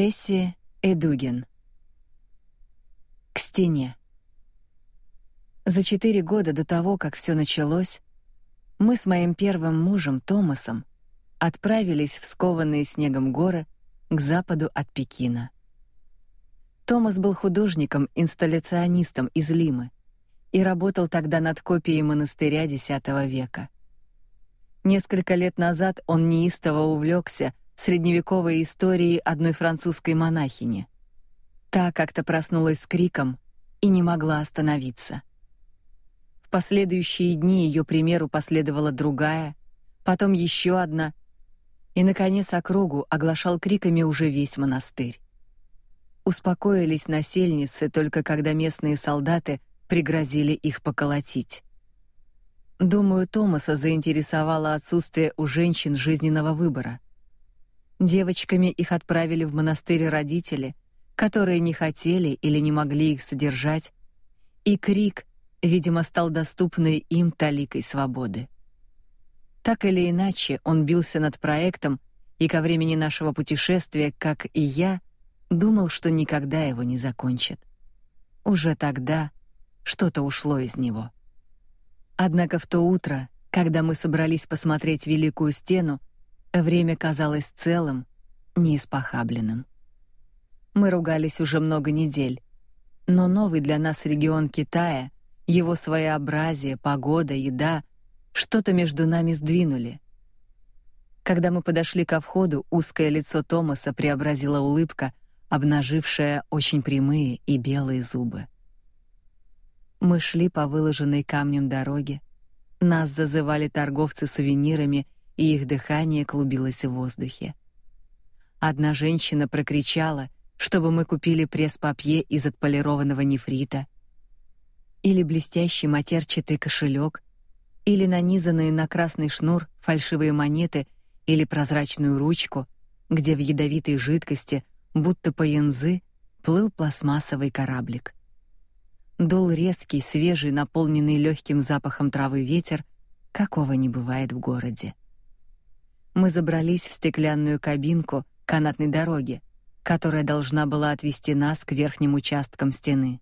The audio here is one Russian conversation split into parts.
Эсси Эдугин. К стене. За четыре года до того, как все началось, мы с моим первым мужем Томасом отправились в скованные снегом горы к западу от Пекина. Томас был художником-инсталляционистом из Лимы и работал тогда над копией монастыря X века. Несколько лет назад он неистово увлекся средневековой историей одной французской монахини. Та как-то проснулась с криком и не могла остановиться. В последующие дни ее примеру последовала другая, потом еще одна, и наконец округу оглашал криками уже весь монастырь. Успокоились насельницы только когда местные солдаты пригрозили их поколотить. Думаю, Томаса заинтересовало отсутствие у женщин жизненного выбора. Девочками их отправили в монастырь родители, которые не хотели или не могли их содержать, и крик, видимо, стал доступной им таликой свободы. Так или иначе, он бился над проектом, и ко времени нашего путешествия, как и я, думал, что никогда его не закончит. Уже тогда что-то ушло из него. Однако в то утро, когда мы собрались посмотреть Великую стену, время казалось целым, неиспохабленным. Мы ругались уже много недель, но новый для нас регион Китая, его своеобразие, погода, еда, что-то между нами сдвинули. Когда мы подошли ко входу, узкое лицо Томаса преобразила улыбка, обнажившая очень прямые и белые зубы. Мы шли по выложенной камнем дороге. Нас зазывали торговцы сувенирами, и их дыхание клубилось в воздухе. Одна женщина прокричала, чтобы мы купили пресс-папье из отполированного нефрита, или блестящий матерчатый кошелек, или нанизанные на красный шнур фальшивые монеты или прозрачную ручку, где в ядовитой жидкости будто по янзы, плыл пластмассовый кораблик. Дул резкий, свежий, наполненный легким запахом травы ветер, какого не бывает в городе. Мы забрались в стеклянную кабинку канатной дороги, которая должна была отвести нас к верхним участкам стены.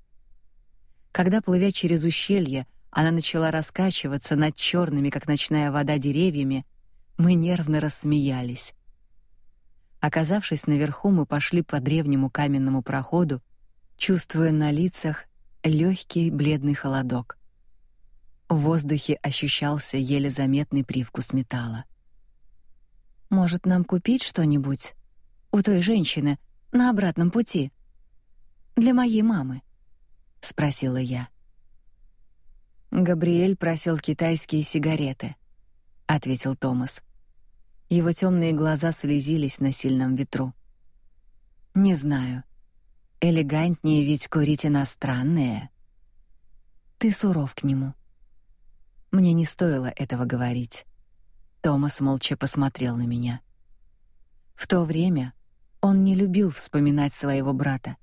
Когда плывя через ущелье, она начала раскачиваться над черными, как ночная вода, деревьями, мы нервно рассмеялись. Оказавшись наверху, мы пошли по древнему каменному проходу, чувствуя на лицах легкий бледный холодок. В воздухе ощущался еле заметный привкус металла. Может, нам купить что-нибудь у той женщины на обратном пути для моей мамы? спросила я. Габриэль просил китайские сигареты, ответил Томас. Его темные глаза слезились на сильном ветру. Не знаю. Элегантнее ведь курить иностранные. Ты суров к нему. Мне не стоило этого говорить. Томас молча посмотрел на меня. В то время он не любил вспоминать своего брата.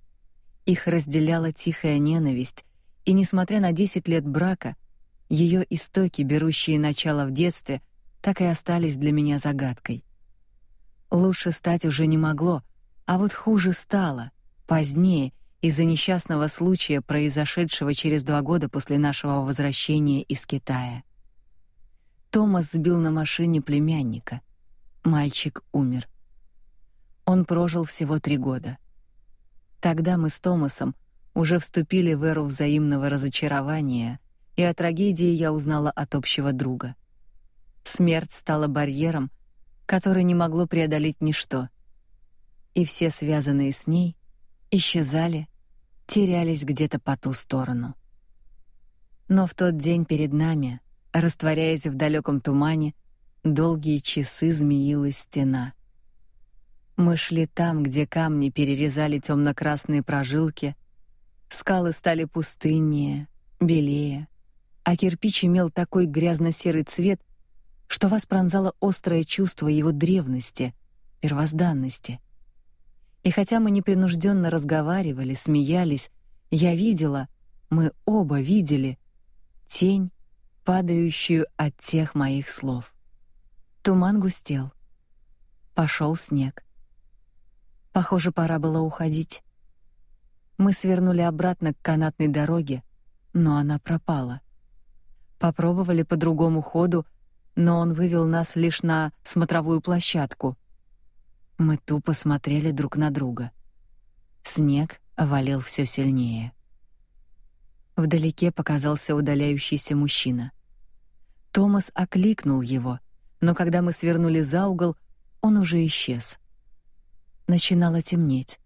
Их разделяла тихая ненависть, и несмотря на десять лет брака, ее истоки, берущие начало в детстве, так и остались для меня загадкой. Лучше стать уже не могло, а вот хуже стало позднее из-за несчастного случая, произошедшего через два года после нашего возвращения из Китая. Томас сбил на машине племянника. Мальчик умер. Он прожил всего три года. Тогда мы с Томасом уже вступили в эру взаимного разочарования, и о трагедии я узнала от общего друга. Смерть стала барьером, который не могло преодолеть ничто. И все связанные с ней исчезали, терялись где-то по ту сторону. Но в тот день перед нами, растворяясь в далеком тумане, долгие часы змеилась стена. Мы шли там, где камни перерезали темно красные прожилки, скалы стали пустыннее, белее, а кирпич имел такой грязно-серый цвет, что вас пронзало острое чувство его древности, первозданности. И хотя мы непринужденно разговаривали, смеялись, я видела, мы оба видели тень, падающую от тех моих слов. Туман густел. Пошел снег. Похоже, пора было уходить. Мы свернули обратно к канатной дороге, но она пропала. Попробовали по другому ходу, но он вывел нас лишь на смотровую площадку. Мы тупо смотрели друг на друга. Снег валил все сильнее. Вдалеке показался удаляющийся мужчина. Томас окликнул его, но когда мы свернули за угол, он уже исчез. Начинало темнеть.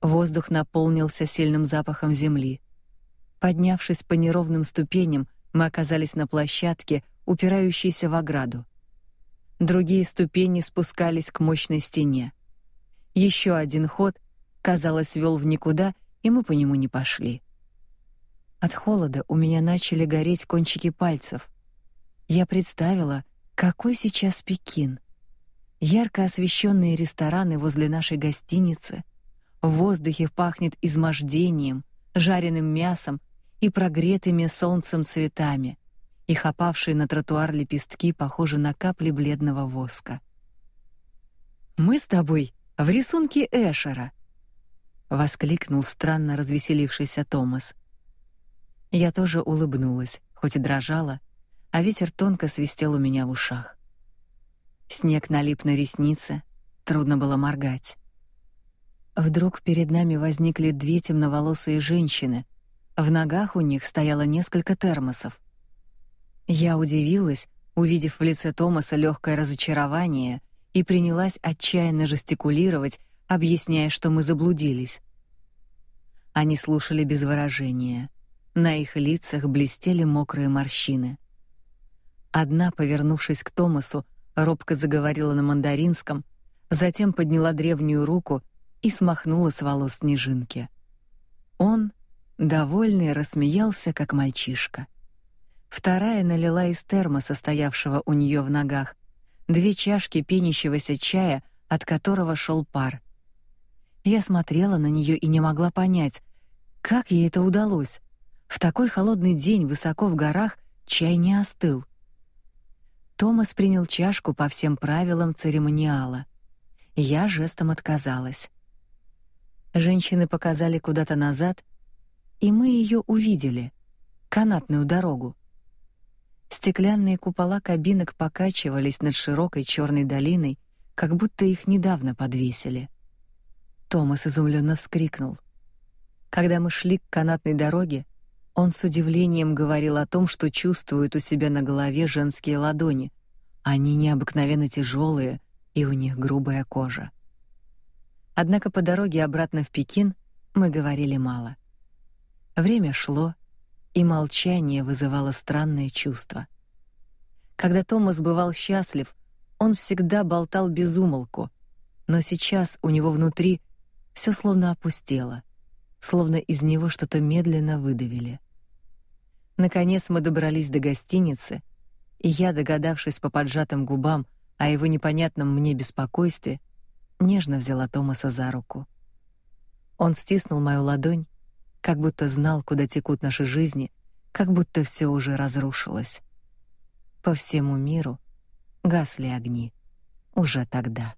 Воздух наполнился сильным запахом земли. Поднявшись по неровным ступеням, мы оказались на площадке, упирающейся в ограду. Другие ступени спускались к мощной стене. Еще один ход, казалось, вел в никуда, и мы по нему не пошли. От холода у меня начали гореть кончики пальцев. Я представила, какой сейчас Пекин. Ярко освещенные рестораны возле нашей гостиницы — в воздухе пахнет измождением, жареным мясом и прогретыми солнцем цветами. Их опавшие на тротуар лепестки похожи на капли бледного воска. Мы с тобой в рисунке Эшера, воскликнул странно развеселившийся Томас. Я тоже улыбнулась, хоть и дрожала, а ветер тонко свистел у меня в ушах. Снег налип на ресницы, трудно было моргать. Вдруг перед нами возникли две темноволосые женщины. В ногах у них стояло несколько термосов. Я удивилась, увидев в лице Томаса легкое разочарование, и принялась отчаянно жестикулировать, объясняя, что мы заблудились. Они слушали без выражения. На их лицах блестели мокрые морщины. Одна, повернувшись к Томасу, робко заговорила на мандаринском, затем подняла древнюю руку и смахнула с волос снежинки. Он, довольный, рассмеялся, как мальчишка. Вторая налила из термоса, стоявшего у нее в ногах, две чашки пенящегося чая, от которого шел пар. Я смотрела на нее и не могла понять, как ей это удалось. В такой холодный день высоко в горах чай не остыл. Томас принял чашку по всем правилам церемониала. Я жестом отказалась. Женщины показали куда-то назад, и мы ее увидели. Канатную дорогу. Стеклянные купола кабинок покачивались над широкой черной долиной, как будто их недавно подвесили. Томас изумленно вскрикнул. Когда мы шли к канатной дороге, он с удивлением говорил о том, что чувствует у себя на голове женские ладони. Они необыкновенно тяжелые, и у них грубая кожа. Однако по дороге обратно в Пекин мы говорили мало. Время шло, и молчание вызывало странное чувство. Когда Томас бывал счастлив, он всегда болтал без умолку, но сейчас у него внутри все словно опустело, словно из него что-то медленно выдавили. Наконец мы добрались до гостиницы, и я, догадавшись по поджатым губам о его непонятном мне беспокойстве, нежно взяла Томаса за руку. Он стиснул мою ладонь, как будто знал, куда текут наши жизни, как будто все уже разрушилось. По всему миру гасли огни уже тогда.